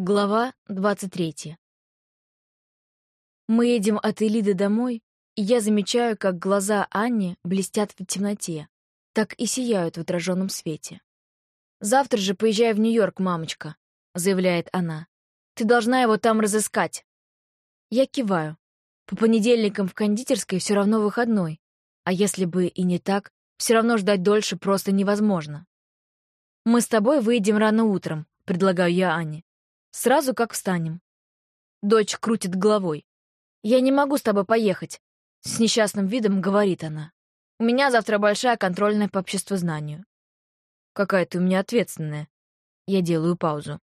Глава 23. Мы едем от Элиды домой, и я замечаю, как глаза Анни блестят в темноте, так и сияют в отраженном свете. «Завтра же поезжай в Нью-Йорк, мамочка», — заявляет она. «Ты должна его там разыскать». Я киваю. По понедельникам в кондитерской все равно выходной, а если бы и не так, все равно ждать дольше просто невозможно. «Мы с тобой выйдем рано утром», — предлагаю я Анне. Сразу как встанем. Дочь крутит головой. «Я не могу с тобой поехать», — с несчастным видом говорит она. «У меня завтра большая контрольная по обществознанию». «Какая ты у меня ответственная». Я делаю паузу.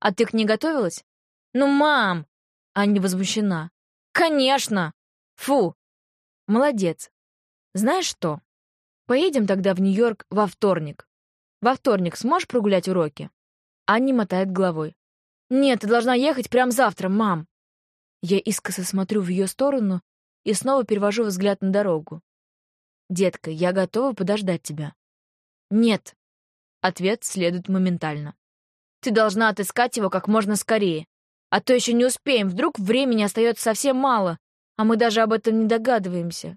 «А ты к ней готовилась?» «Ну, мам!» Аня возмущена. «Конечно! Фу!» «Молодец. Знаешь что? Поедем тогда в Нью-Йорк во вторник. Во вторник сможешь прогулять уроки?» Анни мотает головой. «Нет, ты должна ехать прямо завтра, мам!» Я искоса смотрю в ее сторону и снова перевожу взгляд на дорогу. «Детка, я готова подождать тебя». «Нет». Ответ следует моментально. «Ты должна отыскать его как можно скорее. А то еще не успеем, вдруг времени остается совсем мало, а мы даже об этом не догадываемся».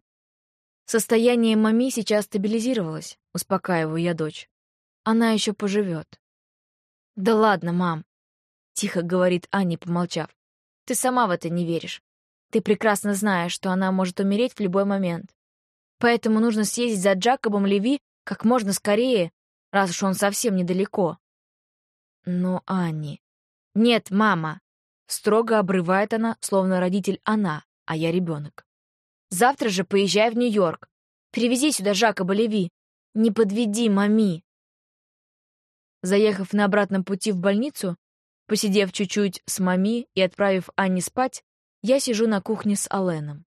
Состояние мами сейчас стабилизировалось, успокаиваю я дочь. Она еще поживет. «Да ладно, мам. — тихо говорит Аня, помолчав. «Ты сама в это не веришь. Ты прекрасно знаешь, что она может умереть в любой момент. Поэтому нужно съездить за Джакобом Леви как можно скорее, раз уж он совсем недалеко». «Но, Анни...» «Нет, мама!» Строго обрывает она, словно родитель она, а я ребенок. «Завтра же поезжай в Нью-Йорк. Привези сюда Жакоба Леви. Не подведи, мами!» Заехав на обратном пути в больницу, Посидев чуть-чуть с мами и отправив Анни спать, я сижу на кухне с Аленом.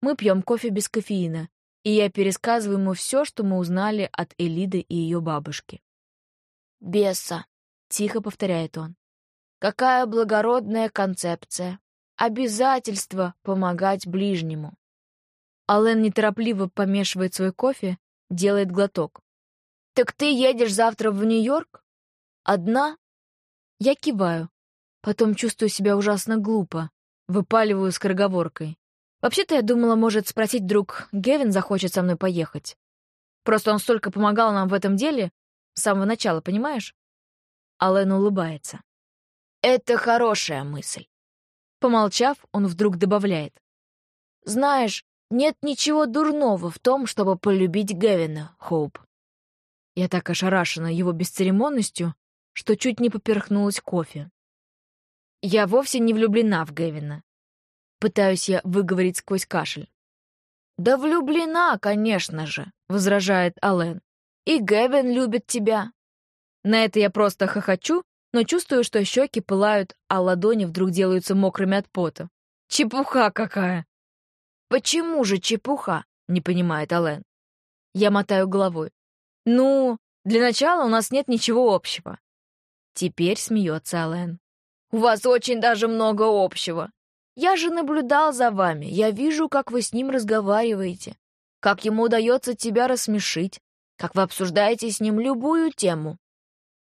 Мы пьем кофе без кофеина, и я пересказываю ему все, что мы узнали от Элиды и ее бабушки. «Беса», — тихо повторяет он. «Какая благородная концепция. Обязательство помогать ближнему». Ален неторопливо помешивает свой кофе, делает глоток. «Так ты едешь завтра в Нью-Йорк? Одна?» Я киваю. Потом чувствую себя ужасно глупо. Выпаливаю скороговоркой. Вообще-то я думала, может, спросить друг, Гевин захочет со мной поехать. Просто он столько помогал нам в этом деле с самого начала, понимаешь? Ален улыбается. Это хорошая мысль. Помолчав, он вдруг добавляет. Знаешь, нет ничего дурного в том, чтобы полюбить Гевина, Хоуп. Я так ошарашена его бесцеремонностью, что чуть не поперхнулась кофе. Я вовсе не влюблена в Гевина. Пытаюсь я выговорить сквозь кашель. «Да влюблена, конечно же», — возражает Ален. «И Гевин любит тебя». На это я просто хохочу, но чувствую, что щеки пылают, а ладони вдруг делаются мокрыми от пота. Чепуха какая! «Почему же чепуха?» — не понимает Ален. Я мотаю головой. «Ну, для начала у нас нет ничего общего. Теперь смеется Ален. «У вас очень даже много общего. Я же наблюдал за вами. Я вижу, как вы с ним разговариваете, как ему удается тебя рассмешить, как вы обсуждаете с ним любую тему.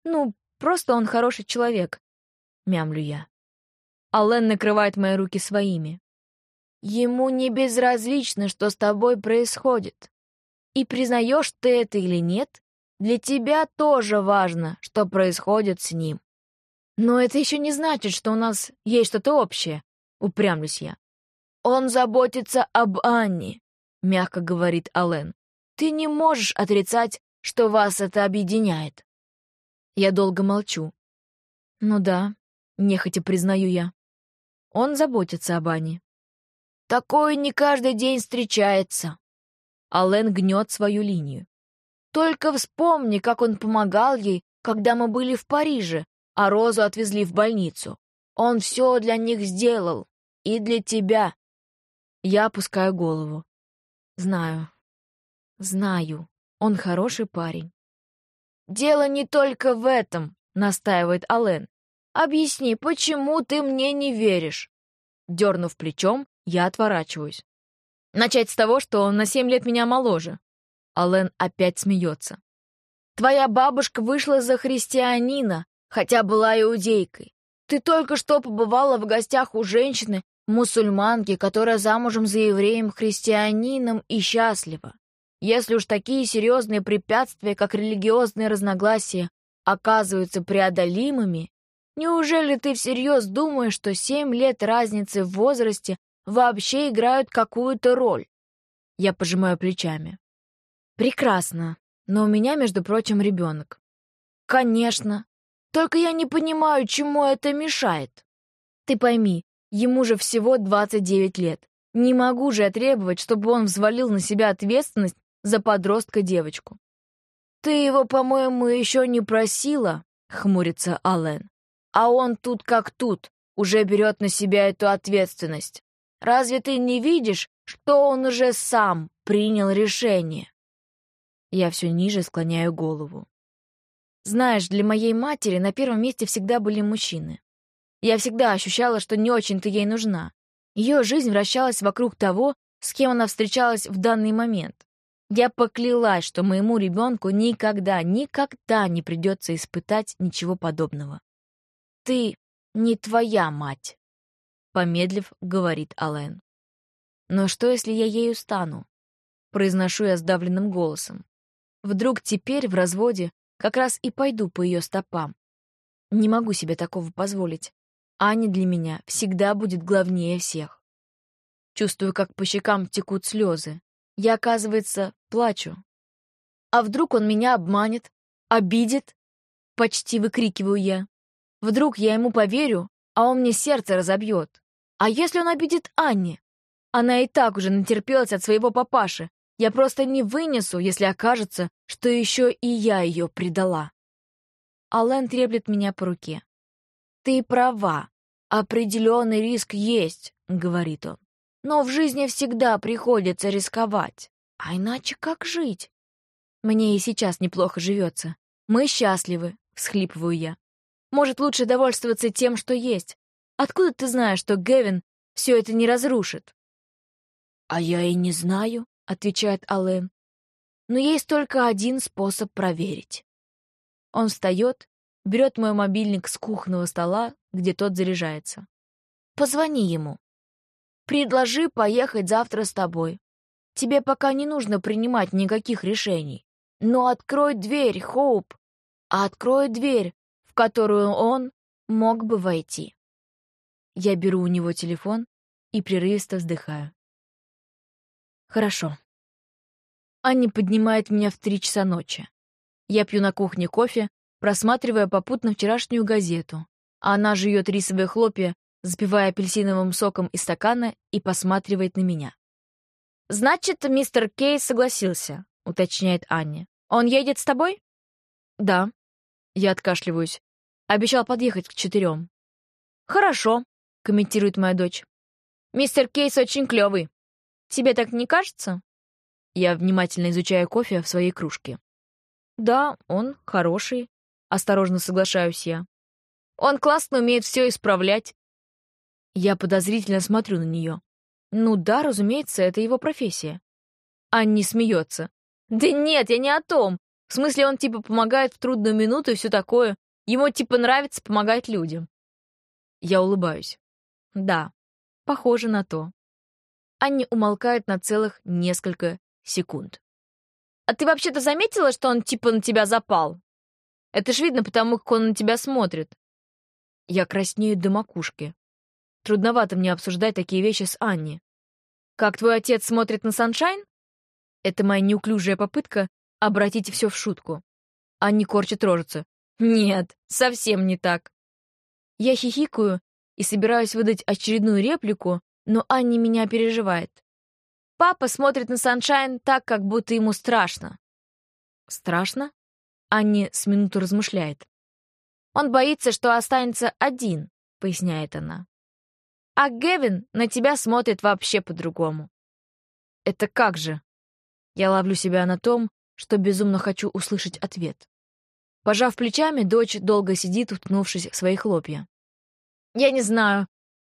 Ну, просто он хороший человек», — мямлю я. Ален накрывает мои руки своими. «Ему не безразлично, что с тобой происходит. И признаешь ты это или нет, для тебя тоже важно, что происходит с ним. Но это еще не значит, что у нас есть что-то общее, упрямлюсь я. Он заботится об Анне, мягко говорит Ален. Ты не можешь отрицать, что вас это объединяет. Я долго молчу. Ну да, нехотя признаю я. Он заботится об Анне. Такое не каждый день встречается. Ален гнет свою линию. Только вспомни, как он помогал ей, когда мы были в Париже, а Розу отвезли в больницу. Он все для них сделал. И для тебя. Я опускаю голову. Знаю. Знаю. Он хороший парень. «Дело не только в этом», — настаивает Ален. «Объясни, почему ты мне не веришь?» Дернув плечом, я отворачиваюсь. Начать с того, что он на семь лет меня моложе. Ален опять смеется. «Твоя бабушка вышла за христианина, хотя была иудейкой. Ты только что побывала в гостях у женщины, мусульманки, которая замужем за евреем-христианином и счастлива. Если уж такие серьезные препятствия, как религиозные разногласия, оказываются преодолимыми, неужели ты всерьез думаешь, что семь лет разницы в возрасте вообще играют какую-то роль? Я пожимаю плечами. Прекрасно, но у меня, между прочим, ребенок. Конечно. Только я не понимаю, чему это мешает. Ты пойми, ему же всего 29 лет. Не могу же я требовать, чтобы он взвалил на себя ответственность за подростка-девочку. «Ты его, по-моему, еще не просила», — хмурится Аллен. «А он тут как тут, уже берет на себя эту ответственность. Разве ты не видишь, что он уже сам принял решение?» Я все ниже склоняю голову. Знаешь, для моей матери на первом месте всегда были мужчины. Я всегда ощущала, что не очень-то ей нужна. Ее жизнь вращалась вокруг того, с кем она встречалась в данный момент. Я поклялась, что моему ребенку никогда, никогда не придется испытать ничего подобного. «Ты не твоя мать», — помедлив, говорит Ален. «Но что, если я ею стану?» Произношу я сдавленным голосом. Вдруг теперь, в разводе, как раз и пойду по ее стопам. Не могу себе такого позволить. Аня для меня всегда будет главнее всех. Чувствую, как по щекам текут слезы. Я, оказывается, плачу. А вдруг он меня обманет, обидит? Почти выкрикиваю я. Вдруг я ему поверю, а он мне сердце разобьет. А если он обидит Анне? Она и так уже натерпелась от своего папаши. Я просто не вынесу, если окажется, что еще и я ее предала. Ален треплет меня по руке. «Ты права. Определенный риск есть», — говорит он. Но в жизни всегда приходится рисковать. А иначе как жить? Мне и сейчас неплохо живется. Мы счастливы, всхлипываю я. Может, лучше довольствоваться тем, что есть. Откуда ты знаешь, что Гевин все это не разрушит? А я и не знаю, отвечает Аллен. Но есть только один способ проверить. Он встает, берет мой мобильник с кухонного стола, где тот заряжается. Позвони ему. Предложи поехать завтра с тобой. Тебе пока не нужно принимать никаких решений. Но открой дверь, Хоуп, а открой дверь, в которую он мог бы войти. Я беру у него телефон и прерывисто вздыхаю. Хорошо. Анни поднимает меня в три часа ночи. Я пью на кухне кофе, просматривая попутно вчерашнюю газету, а она жует рисовые хлопья запивая апельсиновым соком из стакана и посматривает на меня. «Значит, мистер Кей согласился», — уточняет Анни. «Он едет с тобой?» «Да». Я откашливаюсь. Обещал подъехать к четырем. «Хорошо», — комментирует моя дочь. «Мистер Кейс очень клевый. Тебе так не кажется?» Я внимательно изучаю кофе в своей кружке. «Да, он хороший», — осторожно соглашаюсь я. «Он классно умеет все исправлять. Я подозрительно смотрю на нее. Ну да, разумеется, это его профессия. Анни смеется. Да нет, я не о том. В смысле, он типа помогает в трудную минуту и все такое. Ему типа нравится помогать людям. Я улыбаюсь. Да, похоже на то. Анни умолкает на целых несколько секунд. «А ты вообще-то заметила, что он типа на тебя запал? Это ж видно потому, как он на тебя смотрит». Я краснею до макушки. Трудновато мне обсуждать такие вещи с Анни. Как твой отец смотрит на Саншайн? Это моя неуклюжая попытка обратить все в шутку. Анни корчит рожица. Нет, совсем не так. Я хихикаю и собираюсь выдать очередную реплику, но Анни меня переживает. Папа смотрит на Саншайн так, как будто ему страшно. Страшно? Анни с минуту размышляет. Он боится, что останется один, поясняет она. А Гевин на тебя смотрит вообще по-другому. Это как же? Я ловлю себя на том, что безумно хочу услышать ответ. Пожав плечами, дочь долго сидит, уткнувшись в свои хлопья. Я не знаю.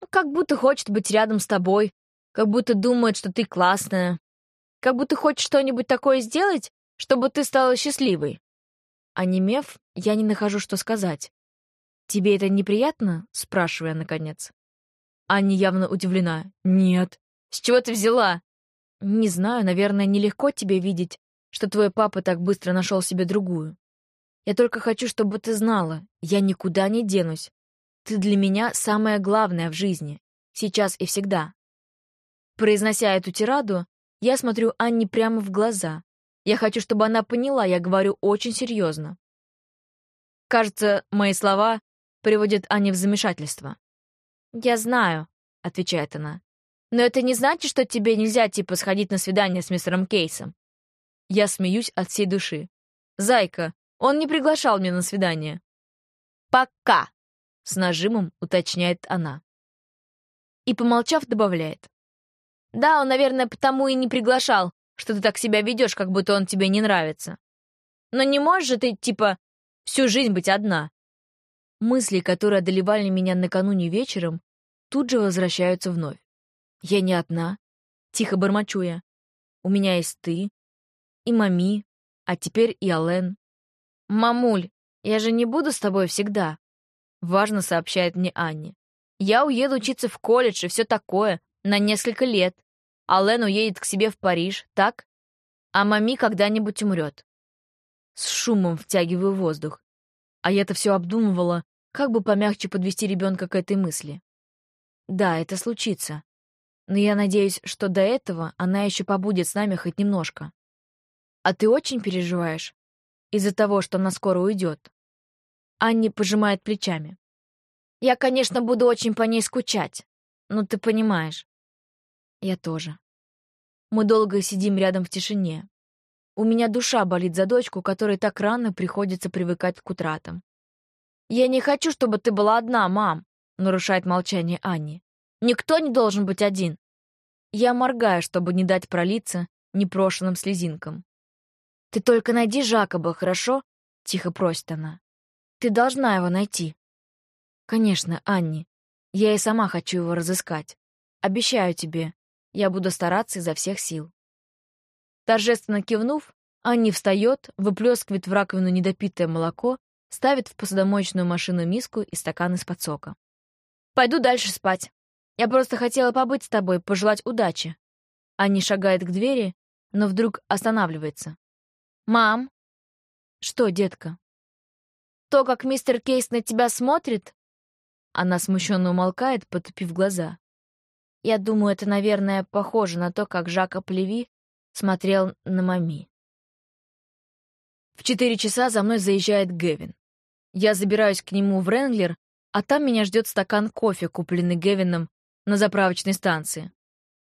Как будто хочет быть рядом с тобой. Как будто думает, что ты классная. Как будто хочет что-нибудь такое сделать, чтобы ты стала счастливой. А немев, я не нахожу, что сказать. «Тебе это неприятно?» — спрашиваю я наконец. Аня явно удивлена. «Нет». «С чего ты взяла?» «Не знаю, наверное, нелегко тебе видеть, что твой папа так быстро нашел себе другую. Я только хочу, чтобы ты знала, я никуда не денусь. Ты для меня самое главное в жизни, сейчас и всегда». Произнося эту тираду, я смотрю Анне прямо в глаза. Я хочу, чтобы она поняла, я говорю очень серьезно. Кажется, мои слова приводят Анне в замешательство. «Я знаю», — отвечает она. «Но это не значит, что тебе нельзя, типа, сходить на свидание с мистером Кейсом». Я смеюсь от всей души. «Зайка, он не приглашал меня на свидание». «Пока», — с нажимом уточняет она. И, помолчав, добавляет. «Да, он, наверное, потому и не приглашал, что ты так себя ведешь, как будто он тебе не нравится. Но не можешь же ты, типа, всю жизнь быть одна. Мысли, которые одолевали меня накануне вечером, тут же возвращаются вновь. Я не одна, тихо бормочу я. У меня есть ты, и Мами, а теперь и Ален. «Мамуль, я же не буду с тобой всегда», — важно сообщает мне Анни. «Я уеду учиться в колледж и все такое, на несколько лет. Ален уедет к себе в Париж, так? А Мами когда-нибудь умрет». С шумом втягиваю воздух. А я-то все обдумывала, как бы помягче подвести ребенка к этой мысли. Да, это случится. Но я надеюсь, что до этого она еще побудет с нами хоть немножко. А ты очень переживаешь? Из-за того, что она скоро уйдет. Анни пожимает плечами. Я, конечно, буду очень по ней скучать. Но ты понимаешь. Я тоже. Мы долго сидим рядом в тишине. У меня душа болит за дочку, которой так рано приходится привыкать к утратам. «Я не хочу, чтобы ты была одна, мам», — нарушает молчание Анни. «Никто не должен быть один». Я моргаю, чтобы не дать пролиться непрошенным слезинкам. «Ты только найди Жакоба, хорошо?» — тихо просит она. «Ты должна его найти». «Конечно, Анни. Я и сама хочу его разыскать. Обещаю тебе, я буду стараться изо всех сил». Торжественно кивнув, Анни встает, выплескивает в раковину недопитое молоко ставит в посудомоечную машину миску и стакан из-под сока. «Пойду дальше спать. Я просто хотела побыть с тобой, пожелать удачи». Анни шагает к двери, но вдруг останавливается. «Мам!» «Что, детка?» «То, как мистер Кейс на тебя смотрит?» Она смущенно умолкает, потупив глаза. Я думаю, это, наверное, похоже на то, как Жака Плеви смотрел на мами. В четыре часа за мной заезжает Гевин. Я забираюсь к нему в Ренглер, а там меня ждет стакан кофе, купленный Гевином на заправочной станции.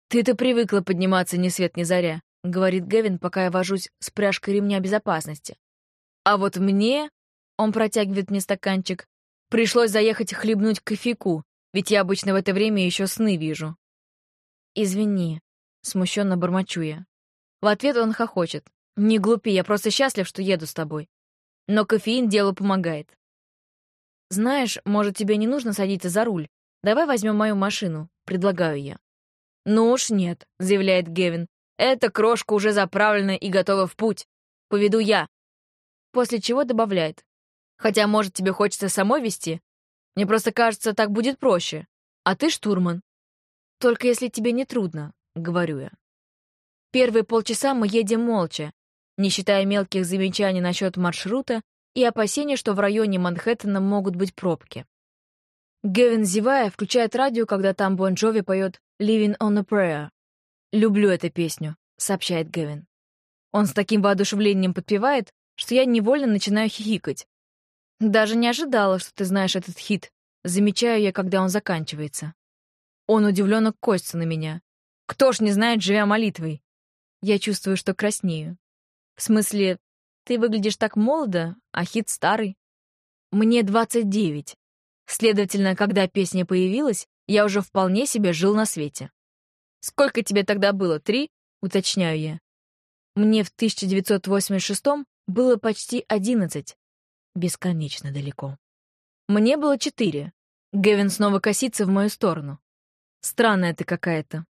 «Ты-то привыкла подниматься ни свет ни заря», — говорит Гевин, пока я вожусь с пряжкой ремня безопасности. «А вот мне...» — он протягивает мне стаканчик. «Пришлось заехать хлебнуть кофейку, ведь я обычно в это время еще сны вижу». «Извини», — смущенно бормочу я. В ответ он хохочет. «Не глупи, я просто счастлив, что еду с тобой. Но кофеин делу помогает. «Знаешь, может, тебе не нужно садиться за руль? Давай возьмем мою машину», — предлагаю я. «Ну уж нет», — заявляет Гевин. «Эта крошка уже заправлена и готова в путь. Поведу я». После чего добавляет. «Хотя, может, тебе хочется самой вести? Мне просто кажется, так будет проще. А ты штурман». «Только если тебе не трудно», — говорю я. Первые полчаса мы едем молча, не считая мелких замечаний насчет маршрута и опасения, что в районе Манхэттена могут быть пробки. Гевин, зевая, включает радио, когда там Бон Джови поет «Living on a Prayer». «Люблю эту песню», — сообщает Гевин. Он с таким воодушевлением подпевает, что я невольно начинаю хихикать. Даже не ожидала, что ты знаешь этот хит. Замечаю я, когда он заканчивается. Он удивленно косится на меня. Кто ж не знает, живя молитвой? Я чувствую, что краснею. В смысле, ты выглядишь так молодо, а хит старый. Мне 29. Следовательно, когда песня появилась, я уже вполне себе жил на свете. Сколько тебе тогда было? Три? Уточняю я. Мне в 1986 было почти 11. Бесконечно далеко. Мне было четыре. Гевин снова косится в мою сторону. Странная ты какая-то.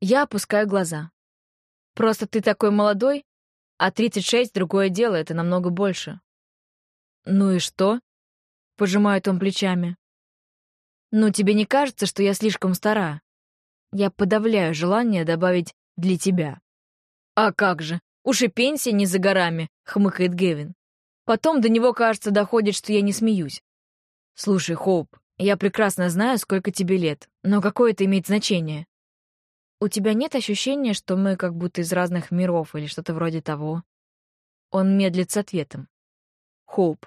Я опускаю глаза. Просто ты такой молодой, а 36 — другое дело, это намного больше. Ну и что? пожимает он плечами. «Ну, тебе не кажется, что я слишком стара? Я подавляю желание добавить «для тебя». «А как же, уж и пенсия не за горами», — хмыкает Гевин. Потом до него, кажется, доходит, что я не смеюсь. «Слушай, Хоуп, я прекрасно знаю, сколько тебе лет, но какое это имеет значение?» «У тебя нет ощущения, что мы как будто из разных миров или что-то вроде того?» Он медлит с ответом. «Хоуп,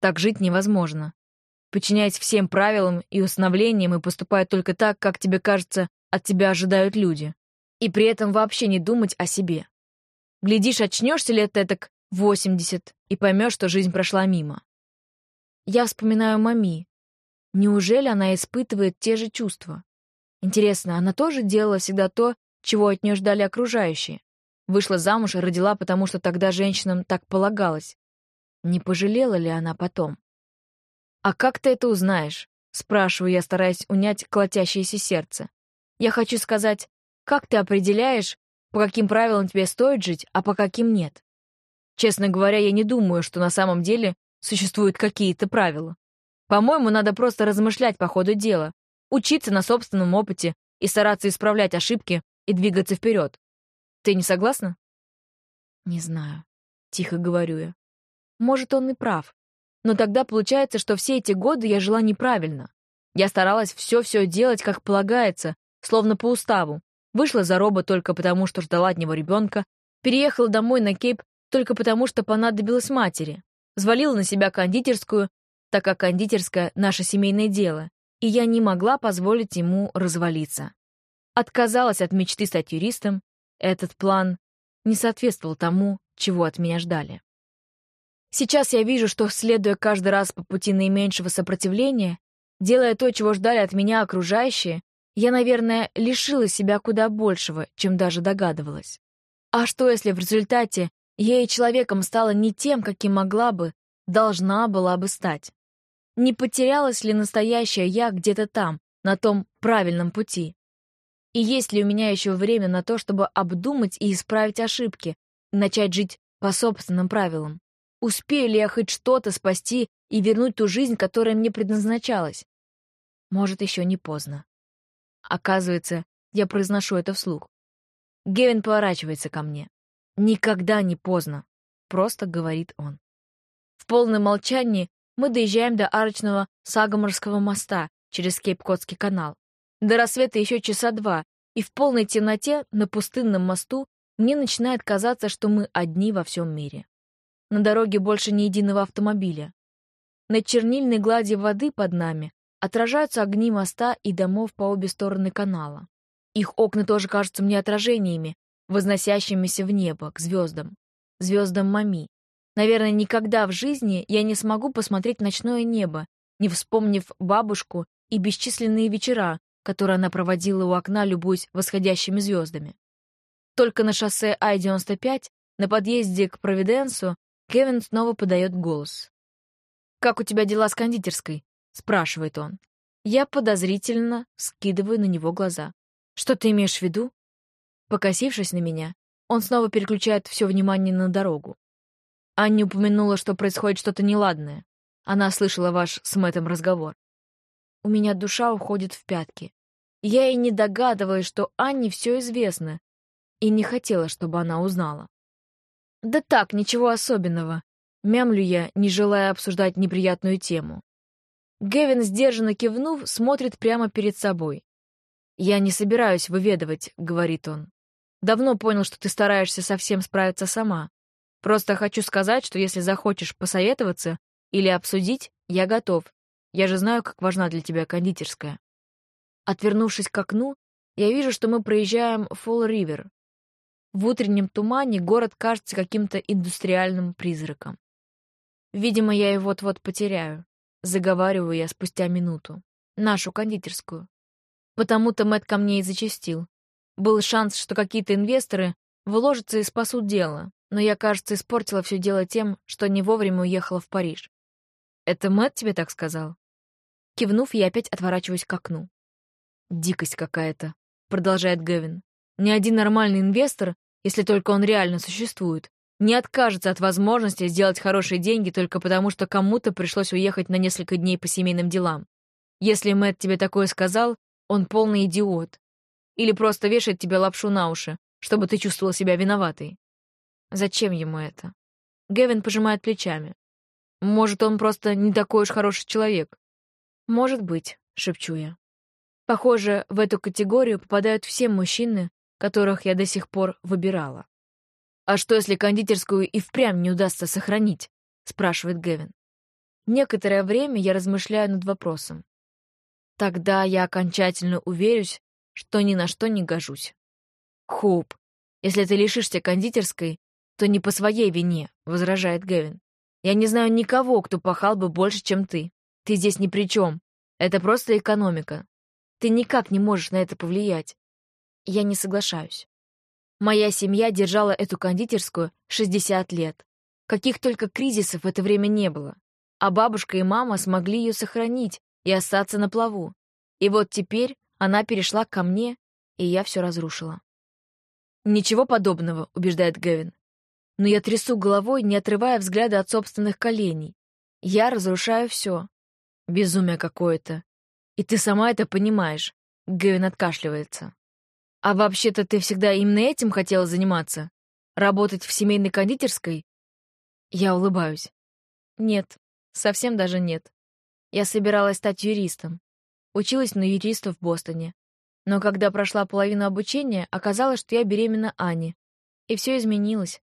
так жить невозможно. Подчиняясь всем правилам и установлениям и поступая только так, как тебе кажется, от тебя ожидают люди. И при этом вообще не думать о себе. Глядишь, очнешься лет этак 80 и поймешь, что жизнь прошла мимо. Я вспоминаю мами. Неужели она испытывает те же чувства? Интересно, она тоже делала всегда то, чего от нее ждали окружающие? Вышла замуж и родила, потому что тогда женщинам так полагалось. Не пожалела ли она потом? «А как ты это узнаешь?» — спрашиваю я, стараясь унять колотящееся сердце. Я хочу сказать, как ты определяешь, по каким правилам тебе стоит жить, а по каким нет? Честно говоря, я не думаю, что на самом деле существуют какие-то правила. По-моему, надо просто размышлять по ходу дела, учиться на собственном опыте и стараться исправлять ошибки и двигаться вперед. Ты не согласна? Не знаю, тихо говорю я. Может, он и прав. Но тогда получается, что все эти годы я жила неправильно. Я старалась все-все делать, как полагается, словно по уставу. Вышла за Роба только потому, что ждала от него ребенка, переехала домой на Кейп только потому, что понадобилась матери. Звалила на себя кондитерскую, так как кондитерская — наше семейное дело, и я не могла позволить ему развалиться. Отказалась от мечты стать юристом. Этот план не соответствовал тому, чего от меня ждали. Сейчас я вижу, что, следуя каждый раз по пути наименьшего сопротивления, делая то, чего ждали от меня окружающие, я, наверное, лишила себя куда большего, чем даже догадывалась. А что, если в результате я и человеком стала не тем, каким могла бы, должна была бы стать? Не потерялась ли настоящая я где-то там, на том правильном пути? И есть ли у меня еще время на то, чтобы обдумать и исправить ошибки, начать жить по собственным правилам? Успею ли я хоть что-то спасти и вернуть ту жизнь, которая мне предназначалась? Может, еще не поздно. Оказывается, я произношу это вслух. Гевин поворачивается ко мне. «Никогда не поздно», — просто говорит он. В полном молчании мы доезжаем до арочного Сагоморского моста через Кейп-Котский канал. До рассвета еще часа два, и в полной темноте на пустынном мосту мне начинает казаться, что мы одни во всем мире. На дороге больше ни единого автомобиля. На чернильной глади воды под нами отражаются огни моста и домов по обе стороны канала. Их окна тоже кажутся мне отражениями, возносящимися в небо, к звездам. Звездам Мами. Наверное, никогда в жизни я не смогу посмотреть ночное небо, не вспомнив бабушку и бесчисленные вечера, которые она проводила у окна, любуясь восходящими звездами. Только на шоссе Ай-95, на подъезде к Провиденсу, Кевин снова подает голос. «Как у тебя дела с кондитерской?» — спрашивает он. Я подозрительно скидываю на него глаза. «Что ты имеешь в виду?» Покосившись на меня, он снова переключает все внимание на дорогу. Анни упомянула, что происходит что-то неладное. Она слышала ваш с Мэттом разговор. У меня душа уходит в пятки. Я и не догадываюсь, что Анне все известно, и не хотела, чтобы она узнала. Да так, ничего особенного. Мямлю я, не желая обсуждать неприятную тему. Гевин, сдержанно кивнув, смотрит прямо перед собой. «Я не собираюсь выведывать», — говорит он. «Давно понял, что ты стараешься совсем справиться сама. Просто хочу сказать, что если захочешь посоветоваться или обсудить, я готов. Я же знаю, как важна для тебя кондитерская». Отвернувшись к окну, я вижу, что мы проезжаем Фолл-Ривер, в утреннем тумане город кажется каким-то индустриальным призраком. Видимо, я его вот-вот потеряю. Заговариваю я спустя минуту. Нашу кондитерскую. Потому-то Мэтт ко мне и зачастил. Был шанс, что какие-то инвесторы вложатся и спасут дело, но я, кажется, испортила все дело тем, что не вовремя уехала в Париж. «Это Мэтт тебе так сказал?» Кивнув, я опять отворачиваюсь к окну. «Дикость какая-то», — продолжает Гэвин. «Ни один нормальный инвестор если только он реально существует, не откажется от возможности сделать хорошие деньги только потому, что кому-то пришлось уехать на несколько дней по семейным делам. Если Мэтт тебе такое сказал, он полный идиот. Или просто вешает тебе лапшу на уши, чтобы ты чувствовал себя виноватой. Зачем ему это? Гевин пожимает плечами. Может, он просто не такой уж хороший человек. Может быть, шепчу я. Похоже, в эту категорию попадают все мужчины, которых я до сих пор выбирала. «А что, если кондитерскую и впрямь не удастся сохранить?» — спрашивает Гевин. Некоторое время я размышляю над вопросом. Тогда я окончательно уверюсь, что ни на что не гожусь. «Хоуп, если ты лишишься кондитерской, то не по своей вине», — возражает Гевин. «Я не знаю никого, кто пахал бы больше, чем ты. Ты здесь ни при чем. Это просто экономика. Ты никак не можешь на это повлиять. Я не соглашаюсь. Моя семья держала эту кондитерскую 60 лет. Каких только кризисов в это время не было. А бабушка и мама смогли ее сохранить и остаться на плаву. И вот теперь она перешла ко мне, и я все разрушила. «Ничего подобного», — убеждает Гевин. Но я трясу головой, не отрывая взгляда от собственных коленей. Я разрушаю все. Безумие какое-то. И ты сама это понимаешь. Гэвин откашливается. А вообще-то ты всегда именно этим хотела заниматься? Работать в семейной кондитерской? Я улыбаюсь. Нет, совсем даже нет. Я собиралась стать юристом. Училась на юриста в Бостоне. Но когда прошла половину обучения, оказалось, что я беременна Ани. И все изменилось.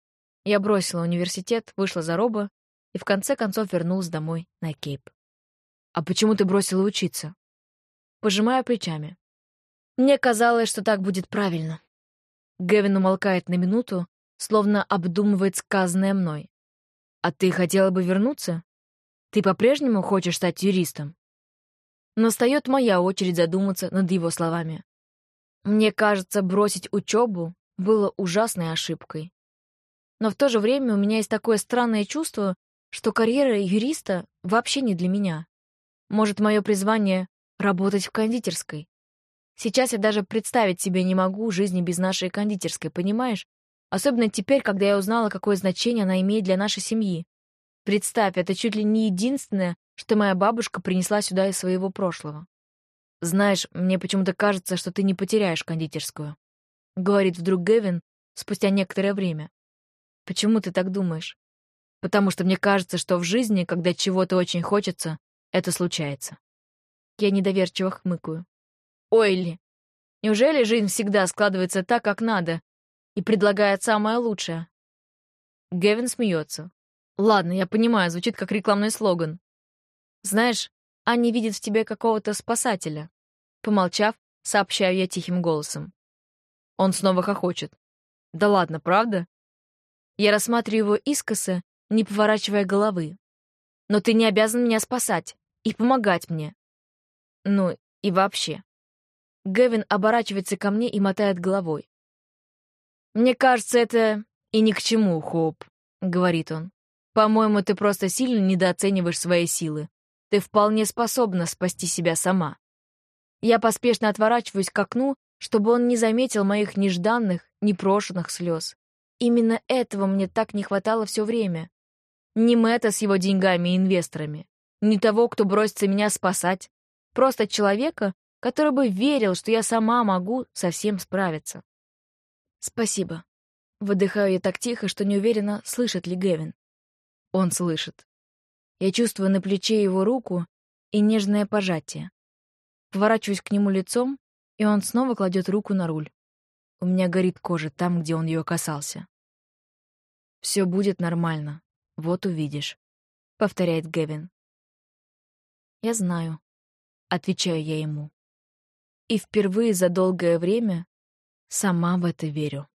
Я бросила университет, вышла за Роба и в конце концов вернулась домой на Кейп. «А почему ты бросила учиться?» Пожимаю плечами. Мне казалось, что так будет правильно. Гевин умолкает на минуту, словно обдумывает сказанное мной. «А ты хотела бы вернуться? Ты по-прежнему хочешь стать юристом?» Настает моя очередь задуматься над его словами. Мне кажется, бросить учебу было ужасной ошибкой. Но в то же время у меня есть такое странное чувство, что карьера юриста вообще не для меня. Может, мое призвание работать в кондитерской. Сейчас я даже представить себе не могу жизни без нашей кондитерской, понимаешь? Особенно теперь, когда я узнала, какое значение она имеет для нашей семьи. Представь, это чуть ли не единственное, что моя бабушка принесла сюда из своего прошлого. «Знаешь, мне почему-то кажется, что ты не потеряешь кондитерскую», — говорит вдруг Гевин спустя некоторое время. «Почему ты так думаешь?» «Потому что мне кажется, что в жизни, когда чего-то очень хочется, это случается». Я недоверчиво хмыкаю. Ойли, неужели жизнь всегда складывается так, как надо, и предлагает самое лучшее? Гевин смеется. Ладно, я понимаю, звучит как рекламный слоган. Знаешь, Анни видит в тебе какого-то спасателя. Помолчав, сообщаю я тихим голосом. Он снова хохочет. Да ладно, правда? Я рассматриваю его искоса, не поворачивая головы. Но ты не обязан меня спасать и помогать мне. Ну, и вообще. Гевин оборачивается ко мне и мотает головой. «Мне кажется, это и ни к чему, Хоуп», — говорит он. «По-моему, ты просто сильно недооцениваешь свои силы. Ты вполне способна спасти себя сама». Я поспешно отворачиваюсь к окну, чтобы он не заметил моих нежданных, непрошенных слез. Именно этого мне так не хватало все время. Не Мэтта с его деньгами и инвесторами, не того, кто бросится меня спасать, Просто человека, который бы верил, что я сама могу со всем справиться. Спасибо. Выдыхаю я так тихо, что не уверена, слышит ли Гевин. Он слышит. Я чувствую на плече его руку и нежное пожатие. Поворачиваюсь к нему лицом, и он снова кладет руку на руль. У меня горит кожа там, где он ее касался. «Все будет нормально. Вот увидишь», — повторяет Гевин. Я знаю отвечаю я ему. И впервые за долгое время сама в это верю.